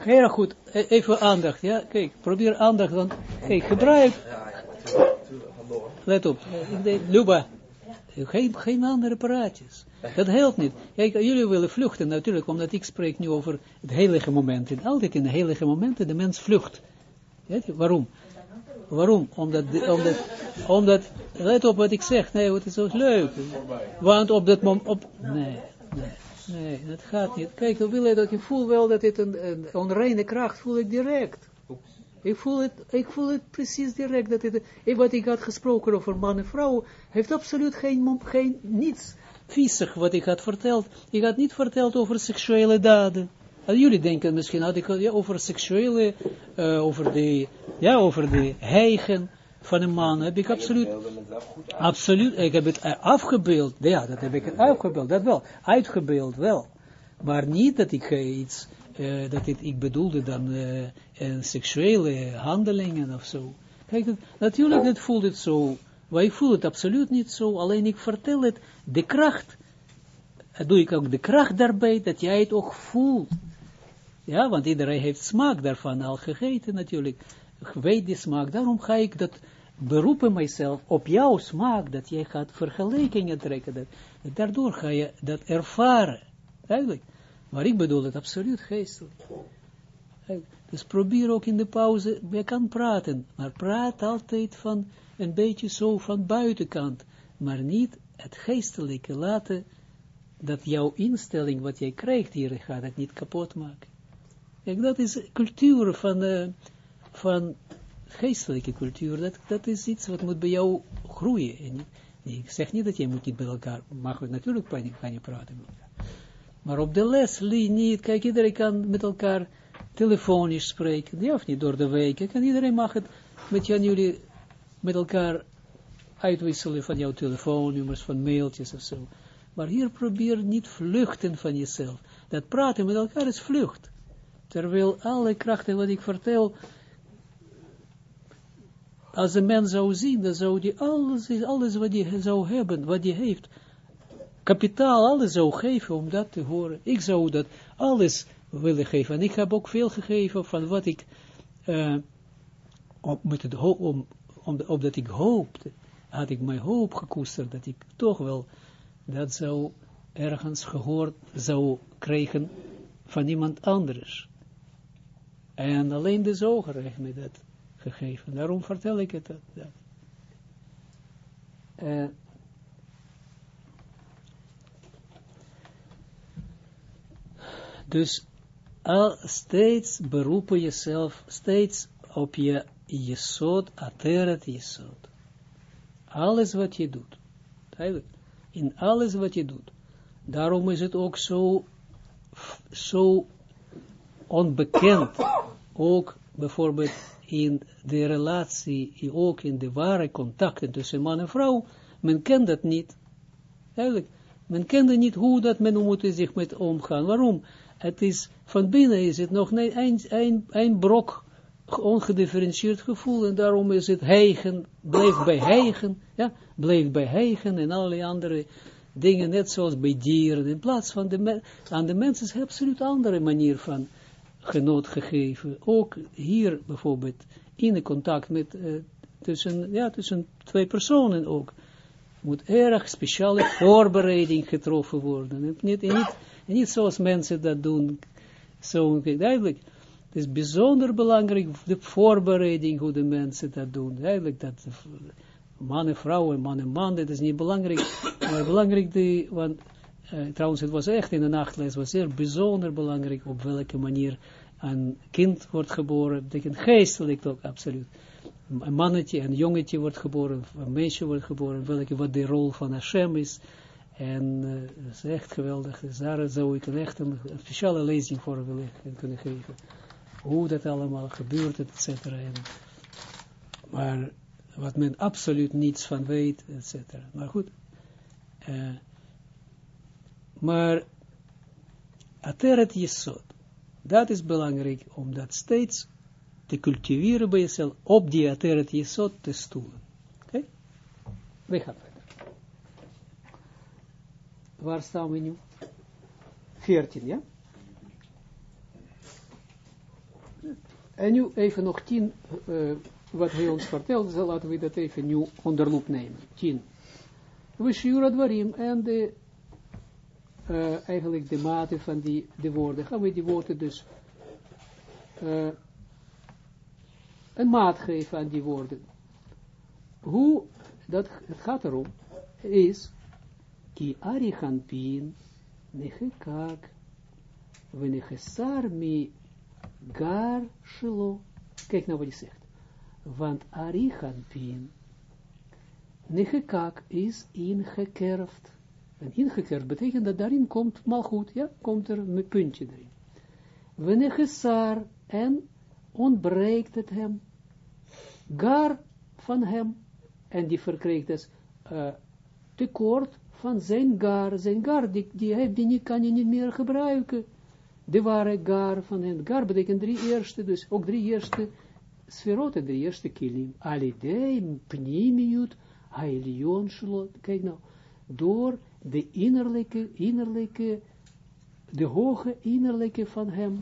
Heel goed, E- even aandacht, ja, kijk, probeer aandacht, dan, kijk, gebruik, let op, Luba, geen, geen andere praatjes, dat helpt niet. Kijk, jullie willen vluchten natuurlijk, omdat ik spreek nu over het heilige momenten, altijd in de heilige momenten, de mens vlucht. Weet je, waarom? Waarom? Omdat, de- omdat, omdat, let op wat ik zeg, nee, wat is zo leuk. Want op dat moment, op, nee, nee, nee, dat gaat niet. Kijk, ik wil dat, ik voel wel dat het een, een onreine kracht voel ik direct. Ik voel het, ik voel het precies direct, dat het, wat ik had gesproken over man en vrouw, heeft absoluut geen, geen, niets viezig wat ik had verteld. Ik had niet verteld over seksuele daden. En jullie denken misschien had ik ja, over seksuele, eh, over de, ja, over de heigen van een man, heb ik absoluut, absoluut, ik heb het afgebeeld, ja, dat heb ik afgebeeld, dat wel, uitgebeeld wel, maar niet dat ik eh, iets, eh, dat het, ik bedoelde dan een seksuele handelingen of zo. Kijk, natuurlijk het voelt het zo, ik voel het absoluut niet zo, alleen ik vertel het, de kracht, doe ik ook de kracht daarbij, dat jij het ook voelt. Ja, want iedereen heeft smaak daarvan al gegeten natuurlijk. Weet die smaak, daarom ga ik dat beroepen mijzelf op jouw smaak, dat jij gaat vergelijkingen trekken. Dat, daardoor ga je dat ervaren. Eigenlijk. Maar ik bedoel het absoluut geestelijk. Dus probeer ook in de pauze, je kan praten, maar praat altijd van een beetje zo van buitenkant, maar niet het geestelijke laten, dat jouw instelling, wat jij krijgt hier, gaat het niet kapot maken. Kijk, dat is cultuur van, eh, van geestelijke cultuur. Dat, dat is iets wat moet bij jou groeien. En ik zeg niet dat je moet niet met elkaar, mag natuurlijk kan je, praten. Maar op de les leer niet, kijk, iedereen kan met elkaar telefonisch spreken. Ja, of niet door de week. Kan, iedereen mag het met jullie met elkaar uitwisselen van jouw telefoonnummers, van mailtjes of zo. Maar hier probeer niet vluchten van jezelf. Dat praten met elkaar is vlucht. Terwijl alle krachten wat ik vertel, als een mens zou zien, dan zou die alles, alles wat hij zou hebben, wat hij heeft, kapitaal, alles zou geven om dat te horen. Ik zou dat alles willen geven. En ik heb ook veel gegeven van wat ik, eh, op, met het ho- om, om, opdat ik hoopte, had ik mijn hoop gekoesterd, dat ik toch wel dat zou ergens gehoord zou krijgen van iemand anders. En alleen de zoger heeft me dat gegeven. Daarom vertel ik het. Dat. Eh, dus al steeds beroepen jezelf, steeds op je jesod, ateret jesod. Alles wat je doet. In alles wat je doet. Daarom is het ook zo, zo onbekend. Ook bijvoorbeeld in de relatie, ook in de ware contacten tussen man en vrouw. Men kent dat niet. Duidelijk. Men kende niet hoe dat men moet zich met omgaan. Waarom? Het is, van binnen is het nog een, een, een brok ongedifferentieerd gevoel en daarom is het heigen, blijft bij heigen, ja, blijft bij heigen en allerlei andere dingen, net zoals bij dieren, in plaats van de, aan de mens is een absoluut andere manier van genoot gegeven. Ook hier bijvoorbeeld, in de contact met, eh, tussen, ja, tussen twee personen ook, moet erg speciale voorbereiding getroffen worden. En niet, niet, niet zoals mensen dat doen, zo duidelijk. Het is bijzonder belangrijk, de voorbereiding, hoe de mensen dat doen. Eigenlijk dat man en vrouw en man dat is niet belangrijk. Maar belangrijk, de, want uh, trouwens, het was echt in de nachtles, was zeer bijzonder belangrijk op welke manier een kind wordt geboren. betekent geestelijk ook, absoluut. Een mannetje, een jongetje wordt geboren, een meisje wordt geboren, welke, wat de rol van Hashem is. En dat is echt geweldig. Dus daar zou ik een echt een, speciale lezing voor willen kunnen geven hoe dat allemaal gebeurt, et cetera. Maar wat men absoluut niets van weet, et cetera. Maar goed. Uh, maar ateret jesod, dat is belangrijk om dat steeds te cultiveren bij jezelf, op die ateret jesod te stoelen. Oké? We gaan verder. Waar staan we nu? 14, ja? En nu even nog tien, uh, wat hij ons vertelt, dus laten we dat even nu onder loep nemen. Tien. We shurat warim en de, uh, eigenlijk de mate van die de woorden. Gaan we die woorden dus uh, een maat geven aan die woorden. Hoe, dat, het gaat erom, is, ki arichanpin, nechekak, venechesar mi gar shelo. Kijk nou wat hij zegt. Want arichanpin, nechekak is ingekerfd. En ingekerfd betekent dat daarin komt mal goed, ja, komt er een puntje erin. Venechesar en ontbreekt het hem. Gar van hem. En die verkrijgt dus uh, tekort van zijn gar. Zijn gar, die, die, heeft, die kan je niet meer gebruiken. De ware gar van hem. Gar betekent drie eerste, dus ook drie eerste sferoten, drie eerste kilim. Alidei, pnimiut, hailion shlot. Kijk nou, door de innerlijke, innerlijke, de hoge innerlijke van hem,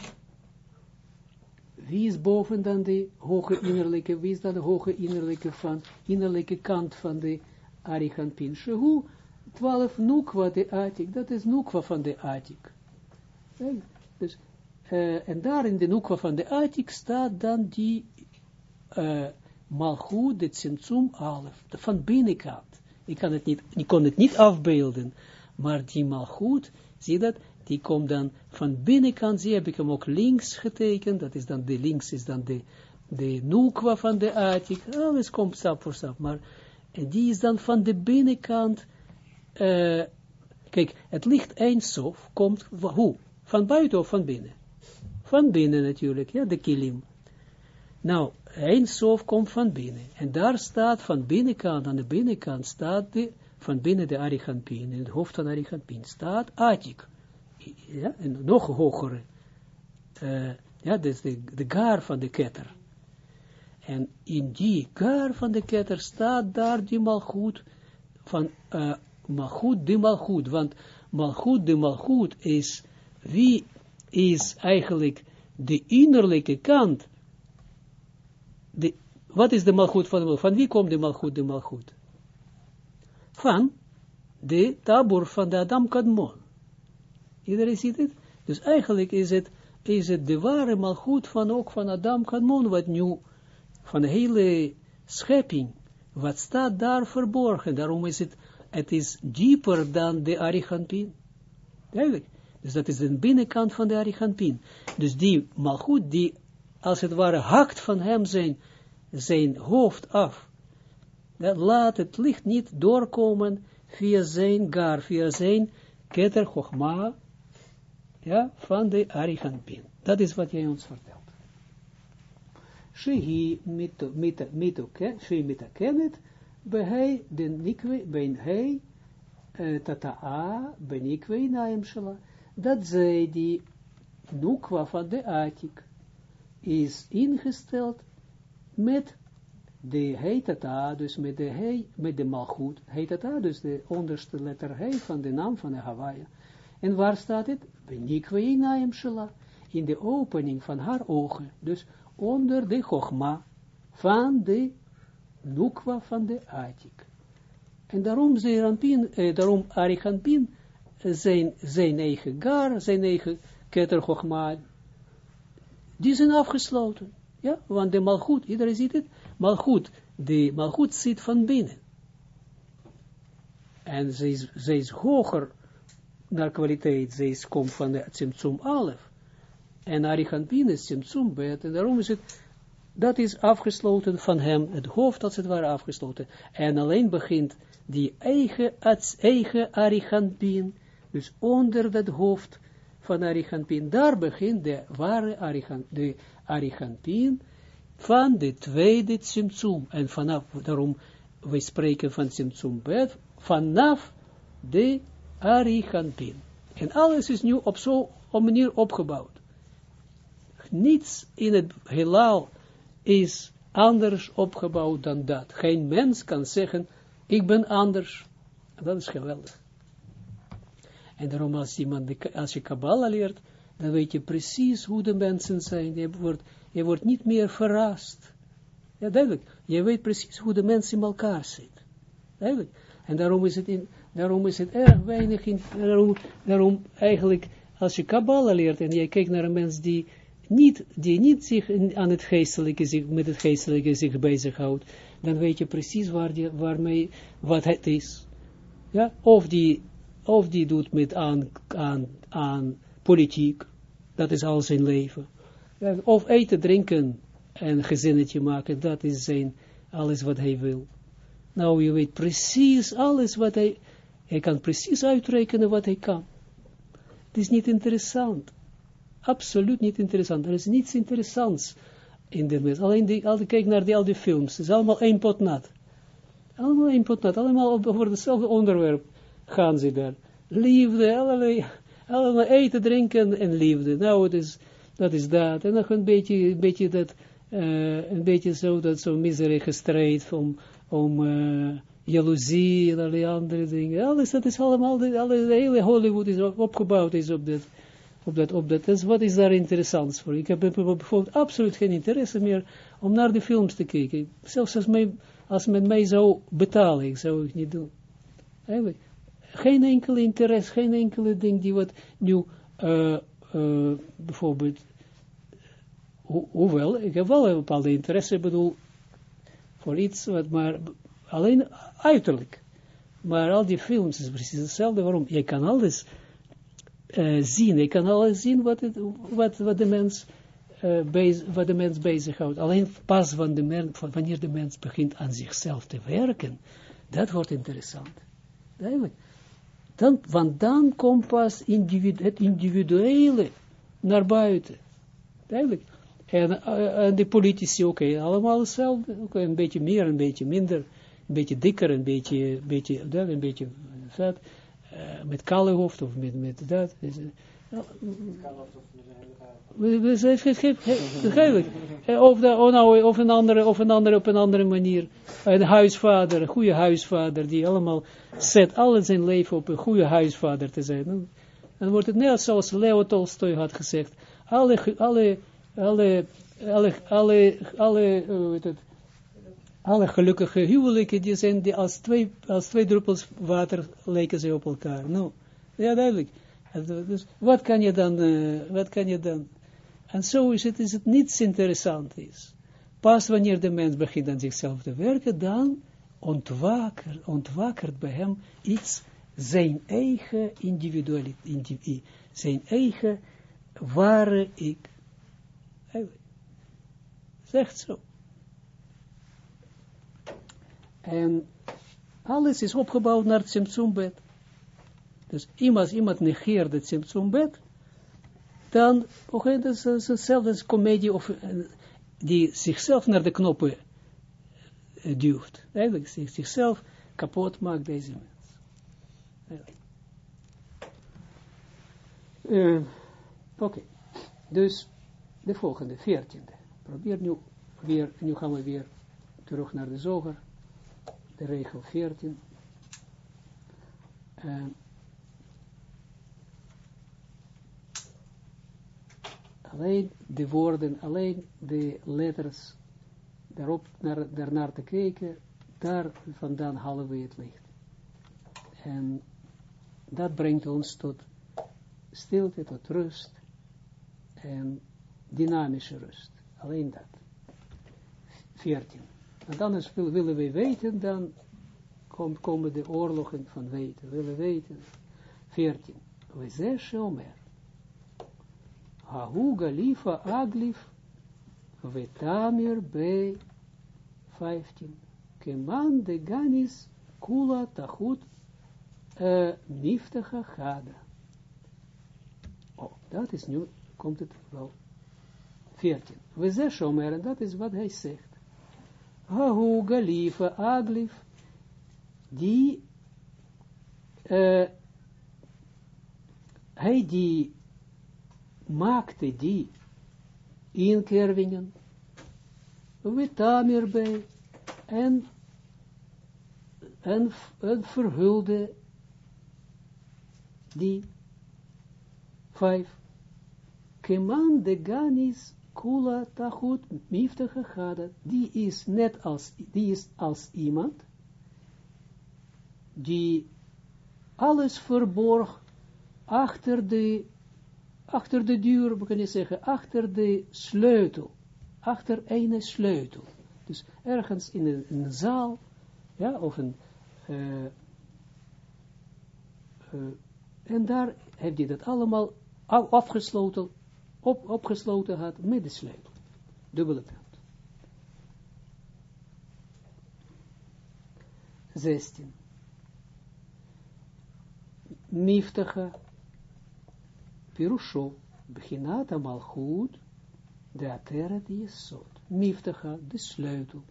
wie is boven dan de hoge innerlijke, wie is dan de hoge innerlijke van, innerlijke kant van de Arihanpin? Shehu, 12 nukwa de Atik, dat is nukwa van de Atik. Dus, uh, en daar in de nukwa van de Atik staat dan die uh, de Tsimtsum Alef, van binnenkant. Ik, kan het niet, kon het niet afbeelden, maar die Malchut, zie dat, die komt dan van binnenkant, zie heb ik hem ook links getekend, dat is dan de links, is dan de, de van de atik, alles komt stap voor stap, maar en die is dan van de binnenkant, uh, kijk, het licht eindsof komt, hoe? Van buiten of van binnen? Van binnen natuurlijk, ja, de kilim. Nou, eindsof komt van binnen, en daar staat van binnenkant, aan de binnenkant staat de, van binnen de Arichampin, in het hoofd van Arichampin, staat Atik ja, een nog hogere, uh, ja, dus de, de gar van de ketter. En in die gar van de ketter staat daar die malgoed van uh, malgoed, die malgoed, want malgoed, de malgoed is, wie is eigenlijk de innerlijke kant, de, wat is de malgoed van de? Van wie komt de malgoed, de malgoed? Van de tabur van de Adam Kadmon. Iedereen ziet het? Dus eigenlijk is het, is het de ware malgoed van ook van Adam Kadmon, wat nu, van de hele schepping, wat staat daar verborgen. Daarom is het, het is dieper dan de Arichampin. Duidelijk. Dus dat is de binnenkant van de Arichampin. Dus die malgoed, die als het ware hakt van hem zijn, zijn hoofd af. Dat laat het licht niet doorkomen via zijn gar, via zijn keter, chogma, ja, van de Arihanpin. Dat is wat jij ons vertelt. Shehi mitakenet, bij hij, de nikwe, bij hij, tata'a, ben nikwe naim shala, dat zij die nukwa van de Atik is ingesteld met de heitata, dus met de hei, met de malchut, heitata, dus de onderste letter hei van de naam van de Hawaii. En waar staat het? In de opening van haar ogen. Dus onder de chogma van de nukwa van de atik. En daarom, Zeranpin, eh, daarom Arichanpin, zijn, zijn eigen gar, zijn eigen keter chogma, die zijn afgesloten. Ja, want de malgoed, iedereen ziet het, malgoed, de malgoed zit van binnen. En ze is, ze is hoger naar kwaliteit, zij komt van de Tsimtsum Alef. En Arichanpin is Tsimtsum Bet, daarom is het, dat is afgesloten van hem, het hoofd als het ware afgesloten. En alleen begint die eigen, eigen Arichanpin, dus onder dat hoofd van Arichanpin, daar begint de ware Arichanpin van de tweede Tsimtsum. En vanaf, daarom, wij spreken van Tsimtsum vanaf de Arichanpin. En alles is nu op zo'n manier opgebouwd. Niets in het heelal is anders opgebouwd dan dat. Geen mens kan zeggen, ik ben anders. Dat is geweldig. En daarom als, iemand, als je Kabbalah leert, dan weet je precies hoe de mensen zijn. Je wordt, je wordt niet meer verrast. Ja, duidelijk. Je weet precies hoe de mensen in elkaar zitten. Duidelijk. En daarom is het, in, daarom is het erg weinig, in, daarom, daarom eigenlijk, als je Kabbalah leert en je kijkt naar een mens die niet, die niet zich aan het geestelijke, zich, met het geestelijke zich bezighoudt, dan weet je precies waar die, waarmee, wat het is. Ja, of die, of die doet met aan, aan, aan politiek, dat is al zijn leven. Of eten, drinken en gezinnetje maken, dat is zijn, alles wat hij wil. Nou, je weet precies alles wat hij, hij kan precies uitrekenen wat hij kan. Het is niet interessant. Absoluut niet interessant. Er is niets interessants in de mens. Alleen die, al kijk naar die, al die films. Het is allemaal één pot nat. Allemaal één pot nat. Allemaal over hetzelfde onderwerp gaan ze daar. Liefde, allerlei, eten, drinken en liefde. Nou, het is, dat is dat. En nog een beetje, een beetje dat, uh, een beetje zo, dat zo'n miserige strijd om, om uh, jaloezie en allerlei andere dingen. Alles, dat is allemaal, de, hele Hollywood is opgebouwd is op dit op dat, op dat. Dus wat is daar interessant voor? Ik heb bijvoorbeeld absoluut geen interesse meer om naar de films te kijken. Zelfs als, mij, als men mij zou betalen, zou ik niet doen. Eigenlijk. Geen enkele interesse, geen enkele ding die wat nu, uh, uh, bijvoorbeeld, ho hoewel, ik heb wel een bepaalde interesse, bedoel, voor iets, wat maar alleen uiterlijk. Maar al die films is precies hetzelfde. Waarom? Je kan alles uh, zien. Ik kan alles zien wat, wat, wat de mens uh, bez, wat de mens bezighoudt. Alleen pas van de mens, wanneer de mens begint aan zichzelf te werken, dat wordt interessant. Duidelijk. Dan, want dan komt pas het individuele naar buiten. Duidelijk. En, de politici ook, okay, allemaal hetzelfde. Okay, een beetje meer, een beetje minder, een beetje dikker, een beetje, beetje, een beetje vet. Uh, met kale hoofd of met, met dat. Dus, uh, Begrijpelijk. Of, de, of, nou, of, een andere, of een andere op een andere manier. Een huisvader, een goede huisvader, die allemaal zet alles zijn leven op een goede huisvader te zijn. Dan wordt het net zoals Leo Tolstoy had gezegd. Alle, alle, alle, alle, alle, alle, het, alle gelukkige huwelijken, die zijn die als, twee, als twee druppels water lijken ze op elkaar. Nou, ja duidelijk. Dus wat kan je dan, uh, wat kan je dan? En zo is het, is het niets interessant is. Pas wanneer de mens begint aan zichzelf te werken, dan ontwaker, ontwakert bij hem iets, zijn eigen individualiteit, zijn eigen ware ik. Zegt zo. En alles is opgebouwd naar het Tsimtsumbed. Dus als iemand negeert het Tsimtsumbed, dan, oké, dat is hetzelfde als comedie of, uh, die zichzelf naar de knoppen uh, duwt. Eigenlijk zichzelf kapot maakt deze mens. Uh, oké, dus de volgende, veertiende. Probeer nu weer, nu gaan we weer terug naar de zoger de regel 14. Uh, alleen de woorden, alleen de letters, daarop naar, daarnaar te kijken, daar vandaan halen we het licht. En dat brengt ons tot stilte, tot rust en dynamische rust. Alleen dat. 14. En dan willen we weten, dan kom, komen de oorlogen van weten. Willen weten. 14. We zeggen Shomer. Hahu Galifa Aglif Vetamir B 15. Keman de Ganis Kula Tachut uh, Miftacha Gada. Oh, dat is nu, komt het wel. 14. We zeggen Shomer, en dat is wat hij zegt. Hahu Galifa Aglif, die, uh, hij die maakte die inkervingen, Vitamir bij, en, en, en verhulde die vijf, keman de ganis kula tachut miftige gada, die is net als, die is als iemand, die alles verborg achter de, achter de deur, we kunnen zeggen, achter de sleutel, achter een sleutel. Dus ergens in een, zaal, ja, of een, uh, uh, en daar heeft hij dat allemaal afgesloten, op, opgesloten had met de sleutel. Dubbele punt. 16. Miftacha Pirusho Beginat Amalchut de Ateret Yesod. Miftacha, de sleutel.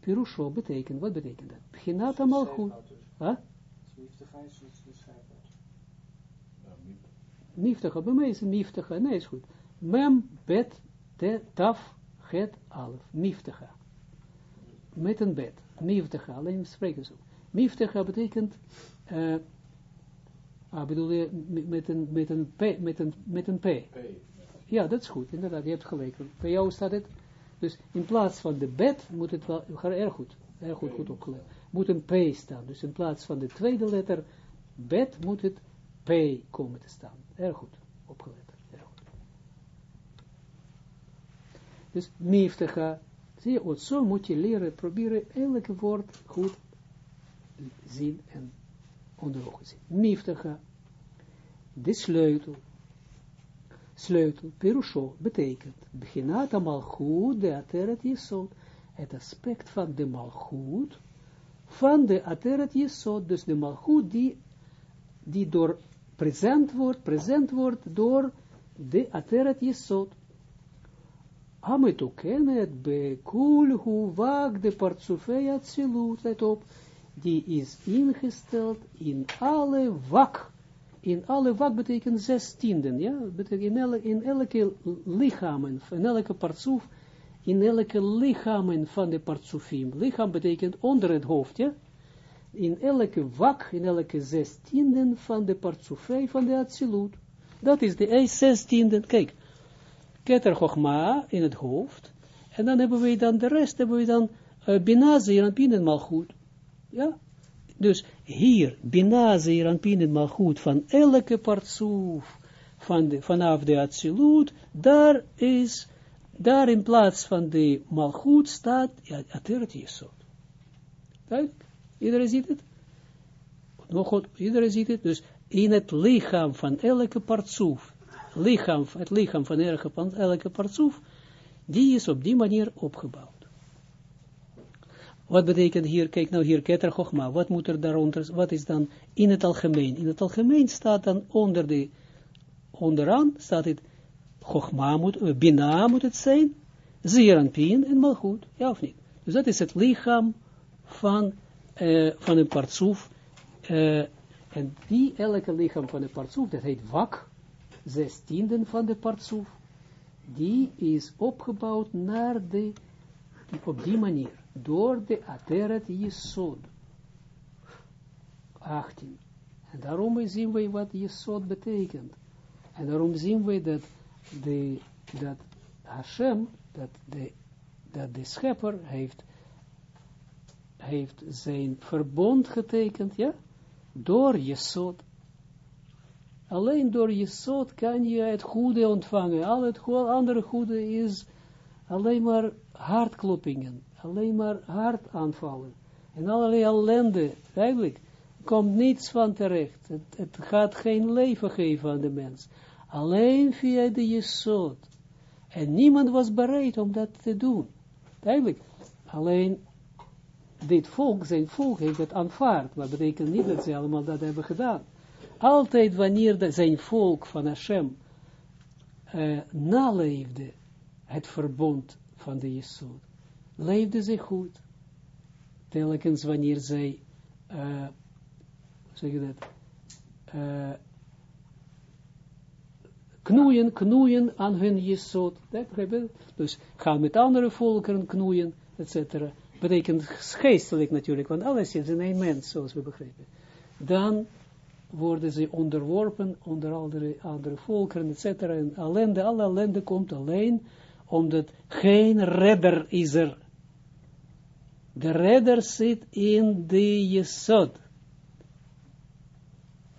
Pirusho betekent, wat betekent dat? Beginat Amalchut. Huh? Miftacha is Miftacha, bij mij is Miftacha, nee is goed. Mem, bet, te, taf, het, alf. Miftacha. Met een bet. Miftacha, alleen spreken zo. Miftacha betekent... Uh, Ah, bedoel je met een, met een P, met een, met een P. P. Ja, dat is goed, inderdaad, je hebt gelijk. Bij jou staat het, dus in plaats van de bed moet het wel, ga erg goed, erg goed, goed opgelet, moet een P staan. Dus in plaats van de tweede letter bed moet het P komen te staan. Erg goed, opgelet. Erg goed. Dus miftiga, zie je, zo moet je leren, proberen elke woord goed zien en onder ogen zien. Miftacha, de sleutel. Sleutel, perusho, betekent, beginat malchut de ateret het aspect van de malchut, van de ateret dus de malchut die, die door present wordt, present wordt door de ateret jesod. Ametokenet be kulhu wag de partsufei atzilut, let op, die is ingesteld in alle wak. In alle wak betekent zestienden, ja, betekent in, elke, in elke lichamen, in elke partsoef, in elke lichamen van de partsofim. Lichaam betekent onder het hoofd, ja. In elke wak, in elke zestienden van de partsofei van de Atsilut. Dat is de zestienden, kijk. Keter in het hoofd. En dan hebben we dan, de rest hebben we dan, uh, Binazi en Binnen Malchut. Ja, dus hier, Bina Zeeranpin maar goed van elke partsoef, van de, vanaf de Atsilut, daar is, daar in plaats van de Malchut staat, ja, Ateret. Duidelijk? Iedereen ziet het? Nog goed, iedereen ziet het? Dus in het lichaam van elke partsoef, lichaam, het lichaam van elke, elke partsoef, die is op die manier opgebouwd. Wat betekent hier, kijk nou hier, keter chogma, wat moet er daaronder, wat is dan in het algemeen? In het algemeen staat dan onder de, onderaan staat het, chogma moet, uh, bina moet het zijn, pin en malchut, ja of niet? Dus dat is het lichaam van, uh, van een partsoef, uh, en die elke lichaam van de partsoef, dat heet wak, zestienden van de partsoef, die is opgebouwd naar de, op die manier door de Ateret Yesod. 18. En daarom zien we wat Yesod betekent. En daarom zien we dat, de, dat Hashem, dat de, dat de schepper heeft, heeft zijn verbond getekend, ja, door Yesod. Alleen door Yesod kan je het goede ontvangen. Al het andere goede is alleen maar hartkloppingen alleen maar hard aanvallen. En allerlei ellende, eigenlijk, komt niets van terecht. Het, het, gaat geen leven geven aan de mens. Alleen via de Jesod. En niemand was bereid om dat te doen. Eigenlijk, alleen dit volk, zijn volk heeft het aanvaard. Maar betekent niet dat ze allemaal dat hebben gedaan. Altijd wanneer de, zijn volk van Hashem uh, naleefde het verbond van de Jesod leefde ze goed. Telkens wanneer zij, uh, zeg je dat, uh, knoeien, knoeien aan hun jesot. Dus gaan met andere volkeren knoeien, etc. Betekent geestelijk natuurlijk, want alles is in één mens, zoals we begrepen. Dan worden ze onderworpen onder andere, andere volkeren, etc. En ellende, alle ellende komt alleen omdat geen redder is er. De redder zit in de jesod.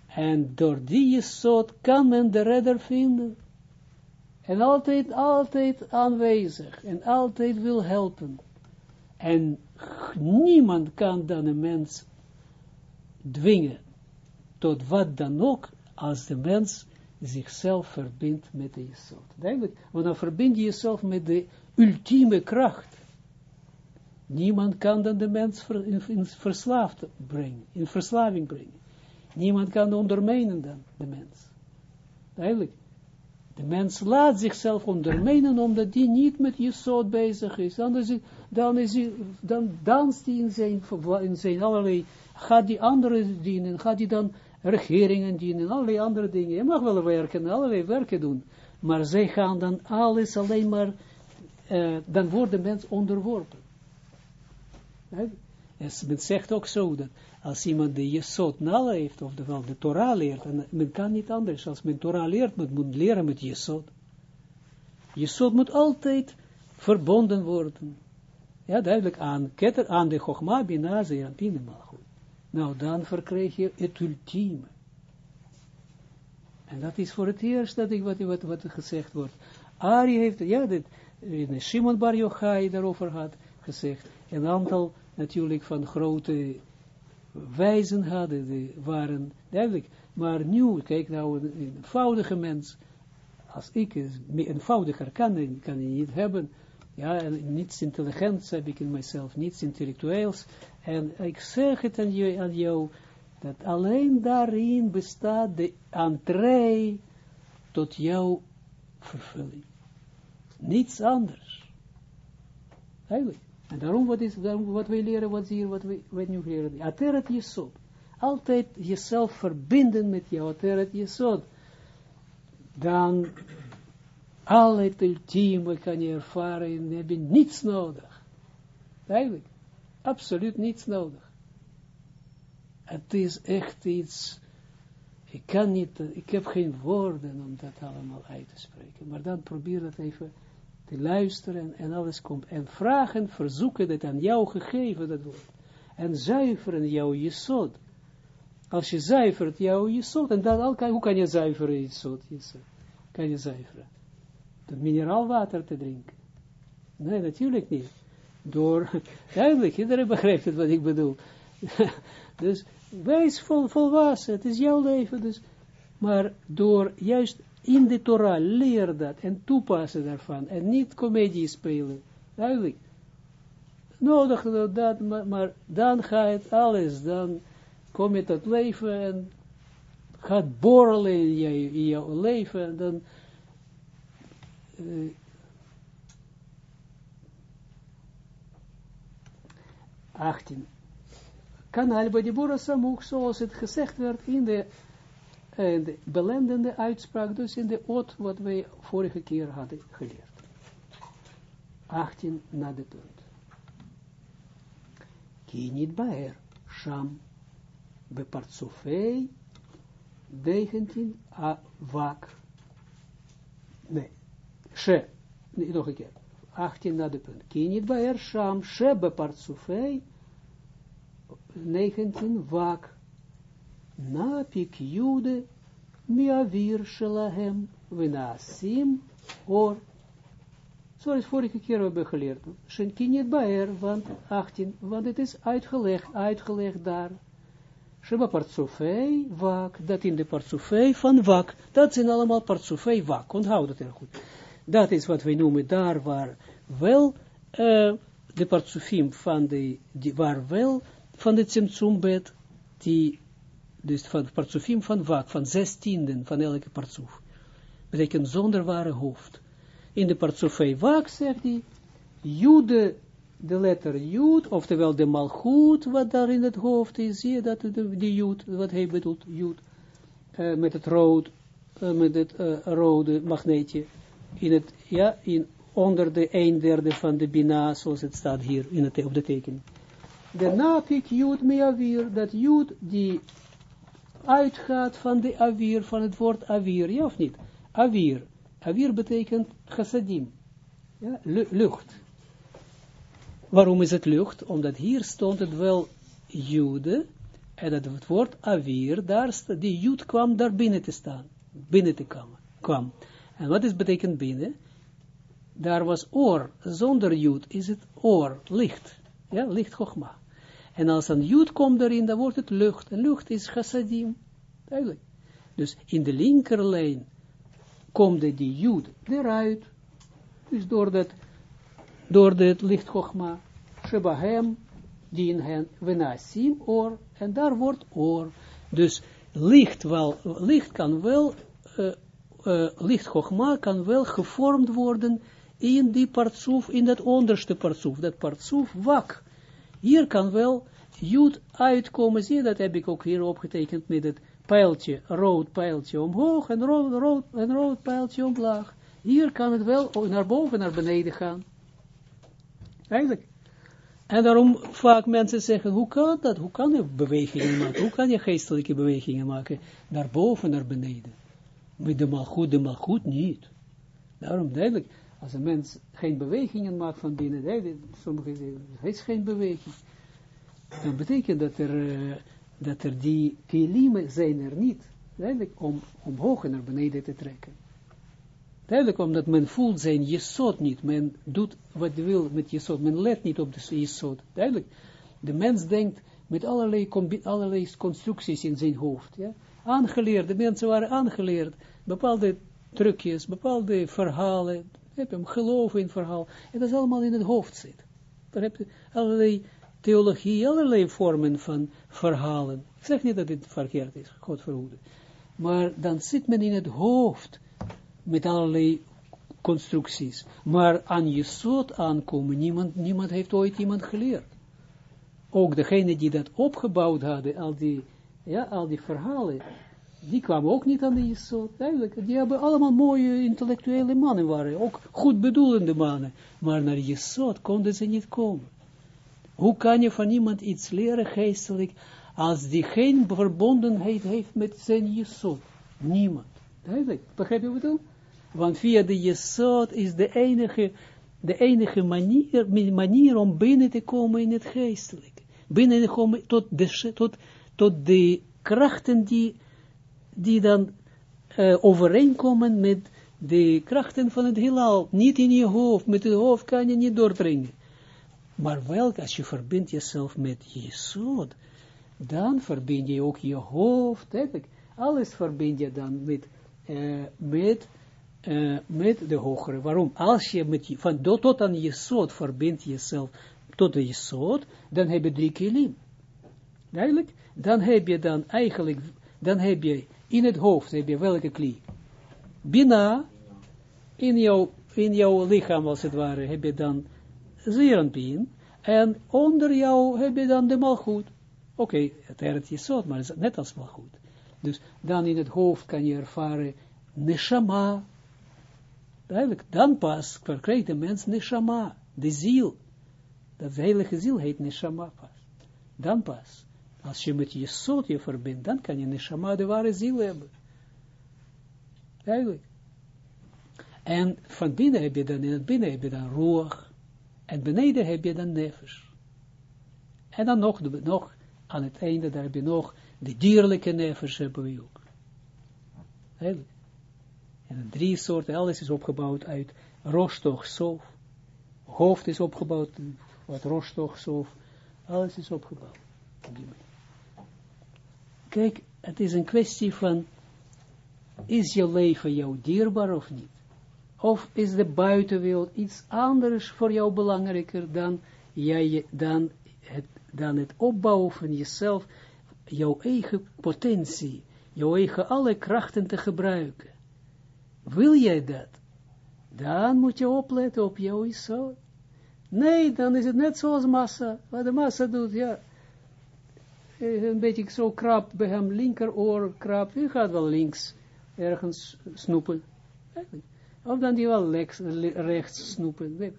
En door die jesod kan men de redder vinden. En altijd, altijd aanwezig. En altijd wil helpen. En niemand kan dan een mens dwingen. Tot wat dan ook, als de mens zichzelf verbindt met de jesod. Duidelijk, want dan verbind je jezelf met de ultieme kracht. Niemand kan dan de mens in, in verslaafd brengen, in verslaving brengen. Niemand kan ondermijnen dan de mens. Duidelijk. De mens laat zichzelf ondermijnen omdat die niet met Jesod bezig is. Hij, dan, is hij, dan danst hij in zijn, in zijn allerlei, gaat die andere dienen, gaat hij dan regeringen dienen, allerlei andere dingen. Je mag wel werken, allerlei werken doen. Maar zij gaan dan alles alleen maar, uh, dan wordt de mens onderworpen. Men zegt ook zo, dat als iemand de Jesod naleeft, of de, de Torah leert, en men kan niet anders, als men Torah leert, men moet leren met Jesod. Jesod moet altijd verbonden worden. Ja, duidelijk aan, ketter, aan de Chogma, Bina, Zeerampin en goed. Nou, dan verkrijg je het ultieme. En dat is voor het eerst dat ik wat, wat, wat gezegd wordt. Ari heeft, ja, dit, Shimon Bar Yochai daarover had gezegd, een aantal natuurlijk van grote wijzen hadden, die waren duidelijk. Maar nu, kijk nou, een eenvoudige mens, als ik, eenvoudiger kan, kan je niet hebben, ja, en niets intelligents heb ik in mijzelf, niets intellectueels, en ik zeg het aan jou, aan jou dat alleen daarin bestaat de entree tot jouw vervulling. Niets anders. Eigenlijk. En daarom wat, is, daarom wat wij leren, wat hier, wat wij, wij nu leren. Ateret Jesod. Altijd jezelf verbinden met jou, Ateret Jesod. Dan al het ultieme kan je ervaren en heb je niets nodig. Eigenlijk. Absoluut niets nodig. Het is echt iets, ik kan niet, ik heb geen woorden om dat allemaal uit te spreken. Maar dan probeer dat even te luisteren en alles komt. En vragen, verzoeken dat aan jou gegeven dat wordt. En zuiveren jouw jesod. Als je zuivert jouw jesod, en dan, hoe kan je zuiveren jesod? Kan je zuiveren? Door mineraalwater te drinken. Nee, natuurlijk niet. Door, duidelijk, iedereen begrijpt het wat ik bedoel. dus, wees vol, volwassen, het is jouw leven, dus, maar door juist in de Torah, leer dat en toepassen daarvan. En niet comedie spelen. Duidelijk. Nodig dat, maar, maar dan gaat alles, dan kom je tot leven en gaat borrelen in, je, in jouw leven en dan uh, 18. Kanaal bij de Bora Samuk, zoals het gezegd werd in de en de belendende uitspraak, dus in de oot wat wij vorige keer hadden geleerd. 18 na de punt. Kinit baer, sham, bepartsofei, 19 a wak. Nee, she, nee, nog een keer. 18 na de punt. Baer, sham, she, bepartsofei, 19 wak napik jude miavir shelahem vinasim or. Zoals vorige keer hebben we geleerd. Niet baer, want 18, want het is uitgelegd, uitgelegd daar. Sheba partsofei wak, dat in de partsofei van wak, dat zijn allemaal partsofei wak, onthoud het er goed. Dat is wat wij noemen daar waar wel uh, de partsofim van de, die, waar wel van de Tsimtsumbed, die dus van partsofim van wak, van zestienden van elke partsoef. Betekent zonder ware hoofd. In de partsofei wak zegt hij, jude, de letter jud, oftewel de malchut, wat daar in het hoofd is, zie je dat, de, de jud, wat hij bedoelt, jud, uh, met het rood, uh, met het uh, rode magneetje, in het, ja, in, onder de een derde van de bina, zoals het staat hier in het, op de tekening. De napik jud meavir, dat jud die uitgaat van de avir, van het woord avir, ja of niet? Avir. Avir betekent chassadim. Ja, lucht. Waarom is het lucht? Omdat hier stond het wel jude, en dat het woord avir, daar, die jud kwam daar binnen te staan, binnen te komen, kwam. En wat is betekent binnen? Daar was oor, zonder jud is het oor, licht, ja, licht chogma. En als een jud komt erin, dan wordt het lucht, en lucht is chassadim, duidelijk. Dus in de linkerlijn komt die jud eruit, dus door dat, door het licht chogma, shebahem, die in hen, venasim, oor, en daar wordt oor. Dus licht, wel, licht kan wel, uh, licht kan wel gevormd worden in die partsoef, in dat onderste partsoef, dat partsoef wak. Hier kan wel Jud uitkomen, zie je, dat heb ik ook hier opgetekend met het pijltje, rood pijltje omhoog en rood, rood, en rood pijltje omlaag. Hier kan het wel naar boven, naar beneden gaan. Eigenlijk. En daarom vaak mensen zeggen, hoe kan dat? Hoe kan je bewegingen maken? Hoe kan je geestelijke bewegingen maken? Naar boven, naar beneden. Met de malgoed, de malgoed niet. Daarom duidelijk, als een mens geen bewegingen maakt van binnen, sommige er is geen beweging. Dan betekent dat er, uh, dat er die kielimen zijn er niet. Duidelijk, om omhoog en naar beneden te trekken. Duidelijk, omdat men voelt zijn jesot niet. Men doet wat wil met jesot. Men let niet op de jesot. Duidelijk. De mens denkt met allerlei, allerlei constructies in zijn hoofd. Ja? Aangeleerd. De mensen waren aangeleerd. Bepaalde trucjes, bepaalde verhalen. Heb hem geloven in verhaal. En dat is allemaal in het hoofd zit. Daar heb je allerlei theologie, allerlei vormen van verhalen. Ik zeg niet dat dit verkeerd is, God verhoede. Maar dan zit men in het hoofd met allerlei constructies. Maar aan je soort aankomen, niemand, niemand heeft ooit iemand geleerd. Ook degene die dat opgebouwd hadden, al die, ja, al die verhalen, die kwamen ook niet aan de Jesod. Duidelijk, die hebben allemaal mooie intellectuele mannen waren, ook goed bedoelende mannen. Maar naar Jesod konden ze niet komen. Hoe kan je van iemand iets leren geestelijk, als die geen verbondenheid heeft met zijn Jesod? Niemand. Duidelijk, begrijp je wat ik bedoel? Want via de Jesod is de enige, de enige manier, manier om binnen te komen in het geestelijke. Binnen te komen tot tot, tot de krachten die, die dan uh, overeenkomen met de krachten van het heelal. Niet in je hoofd, met het hoofd kan je niet doordringen. Maar wel als je verbindt jezelf met Jesod, dan verbind je ook je hoofd. Alles verbind je dan met, uh, met uh, met de hogere. Waarom? Als je met, van tot aan je soort verbindt jezelf tot de soort, dan heb je drie kilim. Duidelijk? Dan heb je dan eigenlijk, dan heb je in het hoofd, heb je welke kli? Bina, in jouw, in jouw lichaam als het ware, heb je dan zeeranpien, en onder jou heb je dan de malgoed. Oké, okay, het hert je soort, maar net als malgoed. Dus dan in het hoofd kan je ervaren neshama, Duidelijk, dan pas verkrijgt de mens neshama, de ziel. Dat heilige ziel heet neshama pas. Dan pas. Als je met je soort je verbindt, dan kan je neshama, de ware ziel hebben. Duidelijk. En van binnen heb je dan, in het binnen heb je dan roer. En beneden heb je dan nefesh. En dan nog, nog aan het einde, daar heb je nog de dierlijke nefesh hebben we ook. Duidelijk. En drie soorten, alles is opgebouwd uit rostoch, sof. Hoofd is opgebouwd, wat rostoch, sof. Alles is opgebouwd. Kijk, het is een kwestie van, is je leven jou dierbaar of niet? Of is de buitenwereld iets anders voor jou belangrijker dan, jij, dan, het, dan het opbouwen van jezelf, jouw eigen potentie, jouw eigen alle krachten te gebruiken? Wil jij dat? Dan moet je opletten op jouw isot. Nee, dan is het net zoals massa. Wat de massa doet, ja. Een beetje zo krap bij hem, linkeroor krap. Je gaat wel links ergens snoepen. Of dan die wel rechts, snoepen.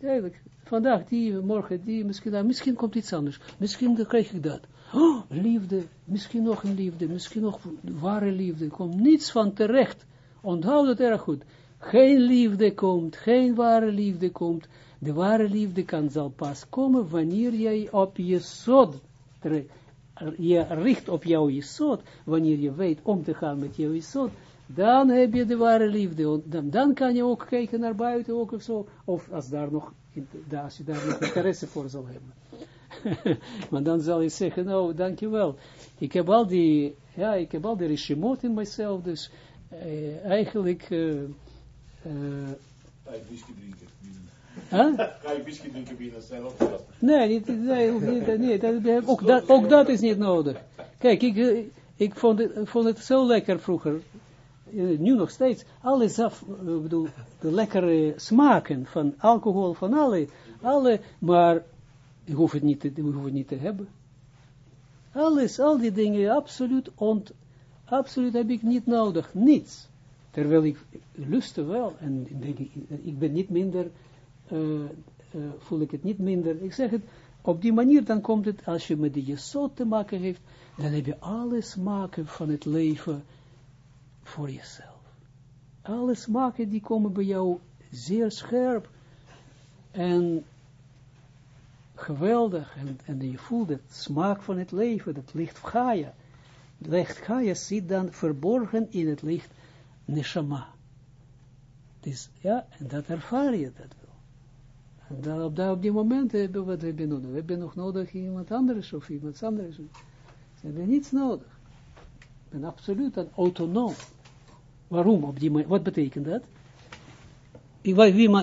Eigenlijk, vandaag die, morgen die, misschien, nou, misschien komt iets anders. Misschien dan krijg ik dat. Oh, liefde, misschien nog een liefde, misschien nog ware liefde. Komt niets van terecht. Onthoud het erg goed. Geen liefde komt, geen ware liefde komt. De ware liefde kan zal pas komen wanneer jij op je zod je richt op jouw jesot, wanneer je weet om te gaan met jouw jesot, dan heb je de ware liefde. Dan, dan kan je ook kijken naar buiten ook of zo, of als, daar nog, als je daar nog interesse voor zal hebben. maar dan zal je zeggen, nou, dankjewel. Ik heb al die, ja, ik heb al die regimot in mijzelf, dus uh, eigenlijk... Uh, uh, Huh? Ga je whisky drinken binnen zelf? Nee, niet, nee, niet, nee dat, ook, dat, ook dat is niet nodig. Kijk, ik, ik vond, het, vond het zo lekker vroeger, nu nog steeds, alles af, ik bedoel, de lekkere smaken van alcohol, van alle, alle maar ik hoef het niet te, ik hoef het niet te hebben. Alles, al die dingen, absoluut, ont, absoluut heb ik niet nodig, niets. Terwijl ik lustte wel, en denk ik, ik ben niet minder uh, voel ik het niet minder. Ik zeg het, op die manier dan komt het, als je met de jesot te maken heeft, dan heb je alles maken van het leven voor jezelf. Alle smaken die komen bij jou zeer scherp en geweldig. En, en je voelt het smaak van het leven, dat licht Gaia. Licht Gaia zit dan verborgen in het licht Neshama. Dus ja, en dat ervaar je dat dan op, die moment hebben we wat hebben nodig. We hebben nog nodig iemand anders of iemand anders. Ze hebben niets nodig. Ik ben absoluut een autonoom. Waarom op die Wat betekent dat? Wie,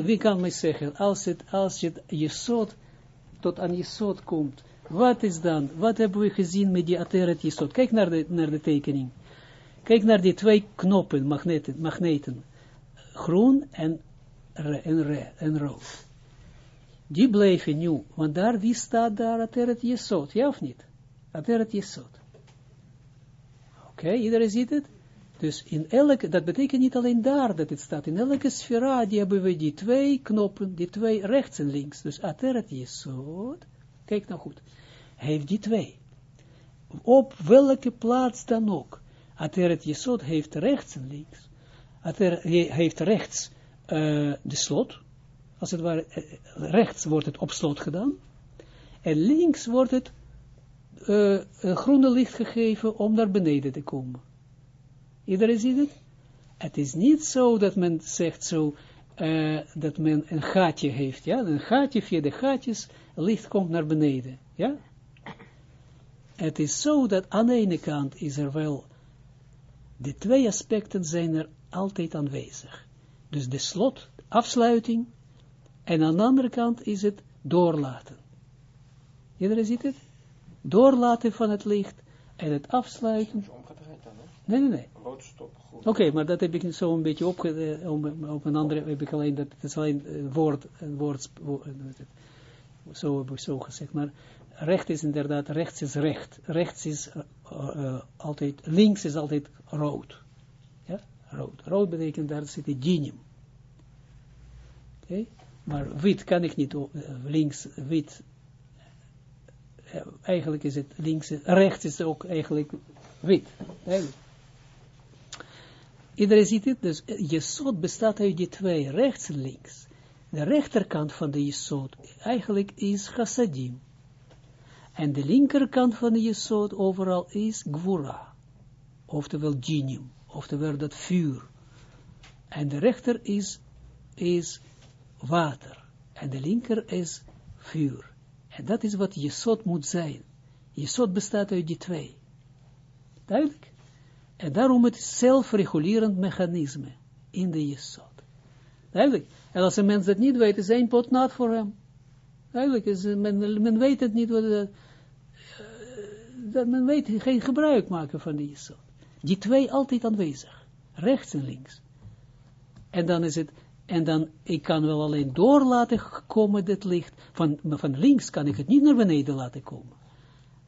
wie, kan mij zeggen, als het, als het tot aan jesot komt, wat is dan, wat hebben we gezien met die ateret jesot? Kijk naar de, naar de tekening. Kijk naar die twee knoppen, magneten, magneten. groen en, en, en rood die blijven nu, want daar, wie staat daar, Ateret Jesod, ja of niet? Ateret Jesod. Oké, okay, iedereen ziet het? Dus in elke, dat betekent niet alleen daar dat het staat, in elke sfera, die hebben we die twee knoppen, die twee rechts en links, dus Ateret Jesod, kijk nou goed, heeft die twee. Op welke plaats dan ook. Ateret Jesod heeft rechts en links. Ateret heeft rechts uh, de slot, als het ware, eh, rechts wordt het op slot gedaan, en links wordt het een groene licht gegeven om naar beneden te komen. Iedereen ziet het? Het is niet zo dat men zegt zo, dat men een gaatje heeft, ja, een gaatje via de gaatjes, licht komt naar beneden, ja. Het is zo dat aan de ene kant is er wel, de twee aspecten zijn er altijd aanwezig. Dus de slot, afsluiting, en aan de andere kant is het doorlaten. Iedereen ziet het? Doorlaten van het licht en het afsluiten. Nee, nee, nee. Oké, maar dat heb ik zo een beetje opge... Eh, op een andere heb ik alleen, dat is alleen een woord, een woord, zo heb ik zo gezegd, maar recht is inderdaad, rechts is recht. Rechts is uh, altijd, links is altijd rood. Ja, rood. Rood betekent, daar zit het genium. Oké? Maar wit kan ik niet, links, wit, eigenlijk is het links, rechts is ook eigenlijk wit. Iedereen ziet het, dus Jesod bestaat uit die twee, rechts en links. De rechterkant van de Jesod eigenlijk is chassadim. En de linkerkant van de Jesod overal is Gwura. Oftewel genium, oftewel dat vuur. En de rechter is, is water. En de linker is vuur. En dat is wat Jesod moet zijn. Jesod bestaat uit die twee. Duidelijk? En daarom het zelfregulerend mechanisme in de Jesod. Duidelijk? En als een mens dat niet weet, is één pot nat voor hem. Duidelijk, is, men, men weet het niet, wat, uh, dat men weet geen gebruik maken van die Jesod. Die twee altijd aanwezig. Rechts en links. En dan is het en dan, ik kan wel alleen door laten komen dit licht. Van, van links kan ik het niet naar beneden laten komen.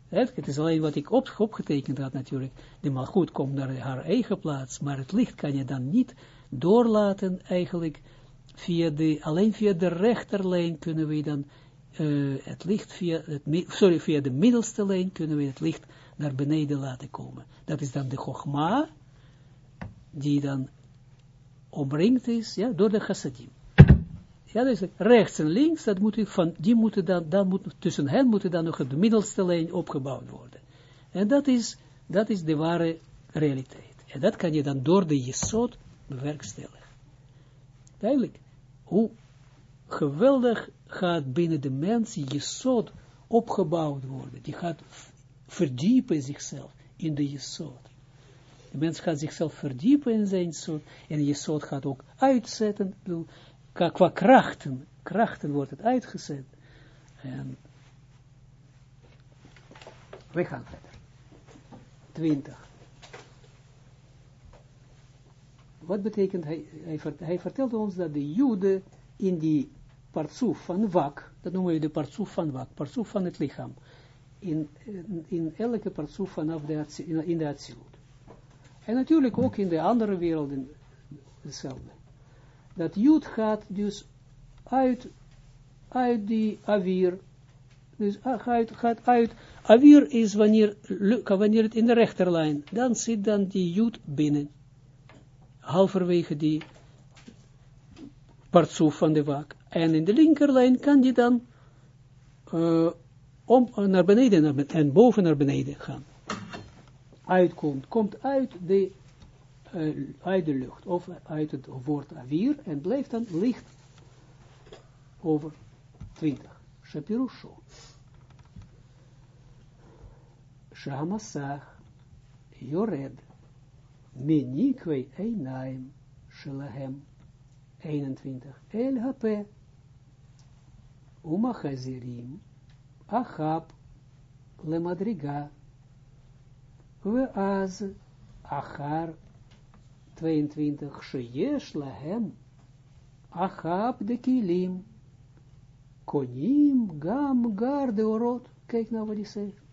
Het is alleen wat ik op, opgetekend had natuurlijk. De goed komt naar haar eigen plaats. Maar het licht kan je dan niet doorlaten eigenlijk via de, alleen via de rechterlijn kunnen we dan uh, het licht via, het, sorry, via de middelste lijn kunnen we het licht naar beneden laten komen. Dat is dan de chogma, die dan omringd is, ja, door de chassadim. Ja, dus rechts en links, dat moet van, die moeten dan, dan moet, tussen hen moeten dan nog de middelste lijn opgebouwd worden. En dat is, dat is de ware realiteit. En dat kan je dan door de jesot bewerkstelligen. Duidelijk, hoe geweldig gaat binnen de mens jesot opgebouwd worden. Die gaat verdiepen zichzelf in de jesot. De mens gaat zichzelf verdiepen in zijn jesot. En jesot gaat ook uitzetten. Qua, qua krachten. Krachten wordt het uitgezet. En we gaan verder. 20. Wat betekent, hij, hij, hij ons dat de Joden in die partsoef van wak, dat noemen we de partsoef van wak, partsoef van het lichaam, in, in, elke partsoef vanaf de, in, de. En natuurlijk ook in de andere werelden hetzelfde. Dat Jood gaat dus uit, uit die avir, dus gaat, gaat uit, avir is wanneer, wanneer het in de rechterlijn, dan zit dan die Jood binnen halverwege die partsoef van de wak. En in de linkerlijn kan die dan uh, om, naar beneden en boven naar beneden gaan. Uitkomt, komt uit de, uh, uit de lucht, of uit het woord avir, en blijft dan licht over 20. Shapirusho. Shamasach, Yored, Menikwe Einaim Shelahem 21. El Umachazirim Achab Lemadriga Weaz Achar 22. Sheyesh Lahem Achab de Kilim Konim Gam Gar de Orot. Kijk nou wat hij zegt.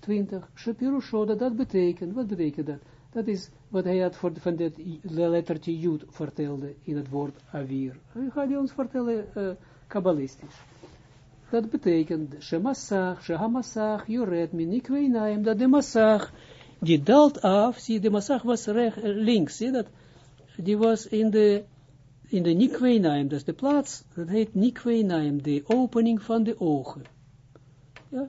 20, Shapirusho, dat dat betekent, wat betekent dat? Dat is wat hij had voor, van dat lettertje Jud vertelde in het woord Avir. Hij gaat ons vertellen, uh, kabbalistisch. Dat betekent, Shemassach, Shehamassach, Joret, Minikweinaim, dat de Massach, die daalt af, zie, de Massach was recht, links, zie dat? Die was in de, in de Nikweinaim, dat is de plaats, dat heet Nikweinaim, de opening van de ogen. Ja,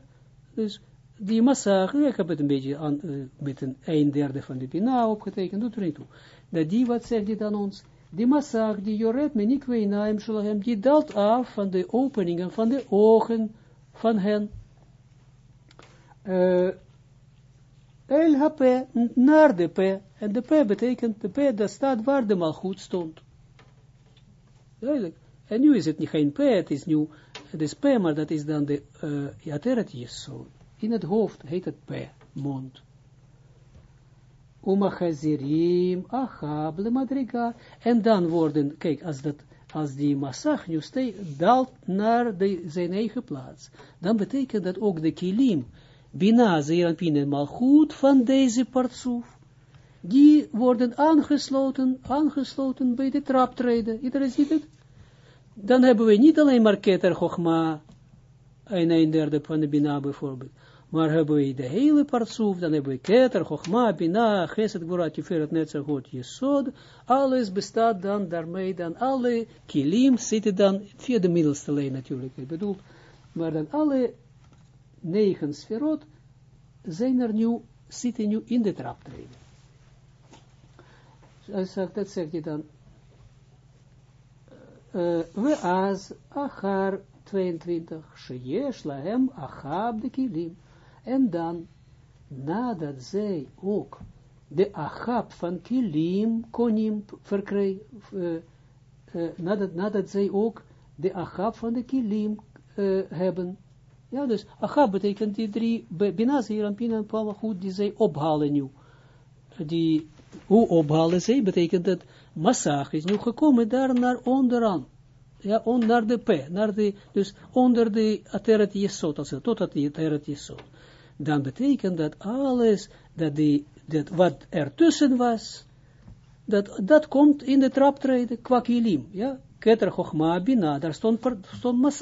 dus die massag, ik heb het een beetje aan, uh, met een een derde van de pina opgetekend, doet er niet toe. Dat die, wat zegt die dan ons? Die massag, die joret me niet weinaim shalahem, die daalt af van de openingen van de ogen van hen. Uh, El HP, naar de P, en de P betekent, de P, dat staat waar de malgoed stond. Duidelijk. En nu is het niet geen P, het is nu, het is P, maar dat is dan de, uh, het is zo. In het hoofd heet het P, mond. Umachazirim, achab, madriga. En dan worden, kijk, als, dat, als die massag nu daalt naar de, zijn eigen plaats, dan betekent dat ook de kilim, bina, zeerampine, mal goed van deze partsoef, die worden aangesloten, aangesloten bij de traptreden. Iedereen ziet het? Dan hebben we niet alleen maar keter, en een derde van de bina bijvoorbeeld, maar hebben we de hele partsoef, dan hebben we keter, chogma, bina, geset, gvorat, tiferet, god, jesod, alles bestaat dan daarmee, dan alle kilim zitten dan, via de middelste lijn natuurlijk, ik bedoel, maar dan alle negen sferot zijn er nu, zitten nu in de traptreden. Dat zegt hij dan, we as achar 22, sheyesh lahem achab de kilim. En dan, nadat zij ook de achab van Kilim, konim, verkreeg, uh, nadat, nadat zij ook de achab van de Kilim uh, hebben. Ja, dus achab betekent die drie, binazir en pina en die zij ophalen nu. Die, hoe ophalen zij, betekent dat massage is nu gekomen daar naar onderaan ja, on, naar de P, naar de, dus onder de ateret jesot, tot het ateret jesot dan betekent dat alles, dat, die, dat wat ertussen was, dat, dat komt in de traptreden qua kilim, ja, keter chochma bina, daar stond, stond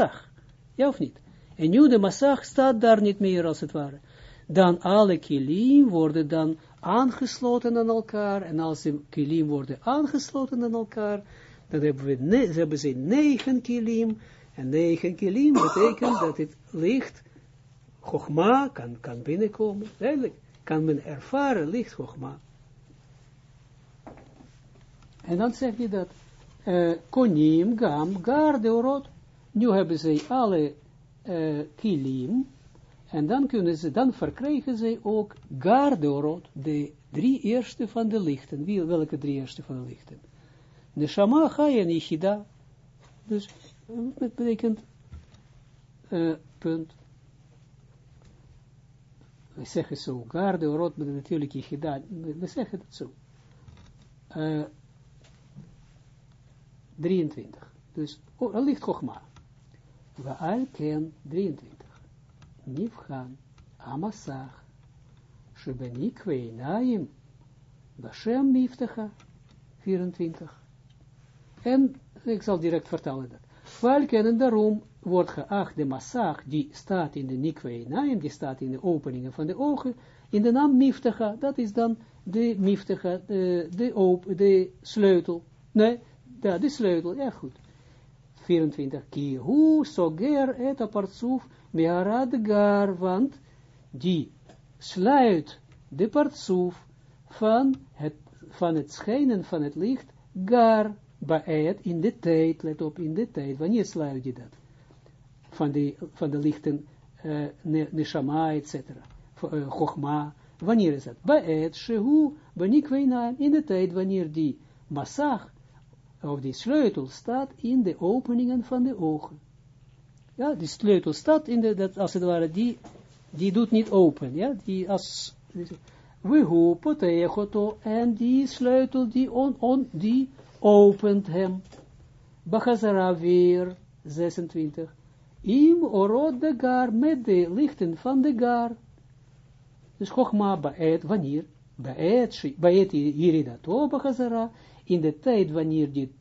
ja of niet? En nu de massag staat daar niet meer als het ware. Dan alle kilim worden dan aangesloten aan elkaar, en als de kilim worden aangesloten aan elkaar, dan hebben we, ne hebben ze negen kilim, en negen kilim betekent dat het licht, Chogma, kan, kan binnenkomen, eigenlijk kan men ervaren licht Chogma. En dan zeg je dat, uh, konim, gam, gar, deorot, nu hebben ze alle uh, kilim, en dan kunnen ze, dan verkrijgen ze ook gar, deorot, de drie eerste van de lichten. Wie, welke drie eerste van de lichten? Neshama, Chaya en Yichida. Dus, dat betekent, punt. We zeggen zo, gar, deorot, maar natuurlijk we zeggen het zo. Uh, 23. Dus, oh, er ligt Chogma. Waal ken 23. Nifhan Amasach. Shebenik Weinaim. Bashem Miftacha. 24. En ik zal direct vertellen dat. Waal en daarom wordt geacht de massag die staat in de nikwe die staat in de openingen van de ogen, in de naam miftacha, dat is dan de miftacha, de, de, de sleutel. Nee, ja, de sleutel, ja goed. 24. Ki hu soger et apartsuf meharad gar, want die sluit de partsuf van het, van het schijnen van het licht gar, baet in de tijd, let op, in de tijd, wanneer sluit je dat? Van de, van de lichten, uh, neshama, etc. Uh, Chogma, wanneer is dat? Baet, shehu, banikweina, in de tijd wanneer die massag of die sleutel staat in de openingen van de ogen. Ja, die sleutel staat in de, dat, als het ware, die, die doet niet open, ja, die als, we hopen en die sleutel, die, on, on, die opent hem. Bachazara weer, 26, im orot de gar, met de lichten van de gar. Dus Chogma baet, wanneer? Baet, baet iridato, Bachazara, in de tijd wanneer die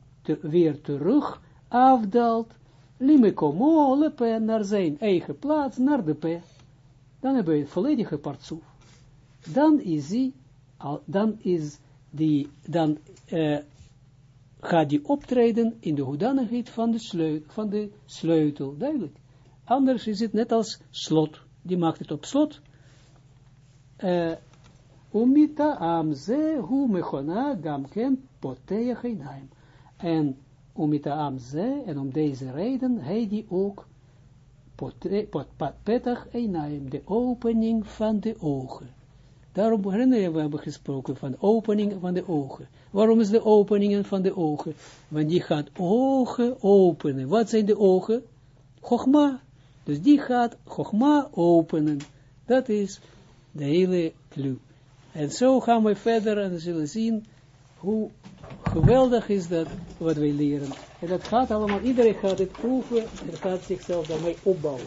weer terug afdaalt, limekomo lepe naar zijn eigen plaats, naar de pe, dan hebben we het volledige partsoef. Dan is die, dan is die, dan uh, gaat die optreden in de hoedanigheid van de, sleutel, van de sleutel, duidelijk. Anders is het net als slot, die maakt het op slot. Uh, Umita amze hu mechona gamken poteach einaim. En umita amze, en om deze reden, hij die ook petach einaim, de opening van de ogen. Daarom herinner je, we hebben gesproken van de opening van de ogen. Waarom is de opening van de ogen? Want die gaat ogen openen. Wat zijn de ogen? Chogma. Dus die gaat Chogma openen. Dat is de hele clue. En zo gaan we verder en zullen zien hoe geweldig is dat wat wij leren. En dat gaat allemaal, iedereen gaat het proeven en gaat zichzelf daarmee opbouwen.